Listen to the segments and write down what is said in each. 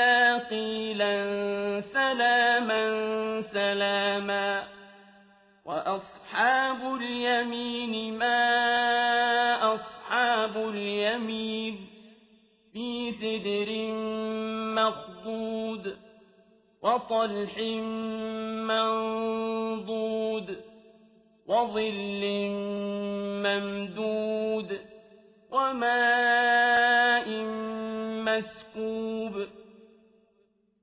إلا قيلا سلاما سلاما وأصحاب اليمين ما أصحاب اليمين في سدر مخضود وطلح منضود وظل ممدود وماء مسكوب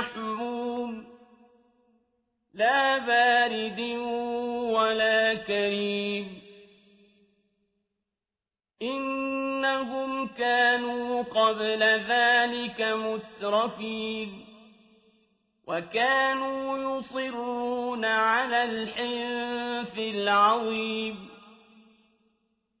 يحموم. لا بارد ولا كريم. إنهم كانوا قبل ذلك مترفين. وكانوا يصرون على الحنف العظيم.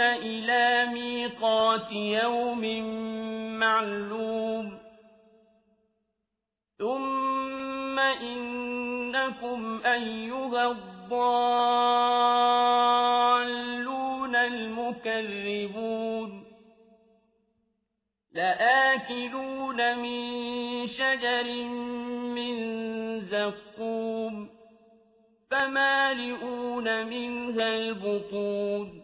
إلى ميقات يوم معلوم ثم إنكم أيها الضالون المكذبون لآكلون من شجر من زقوم فمالئون منها البطون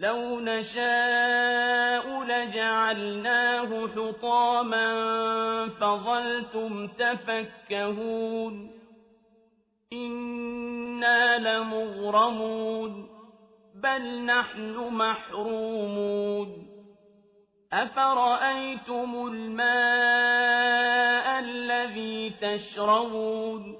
لو نشاء لجعلناه حطاما فظلتم تفكهون إنا لمغرمون بل نحن محرومون أفرأيتم الماء الذي تشربون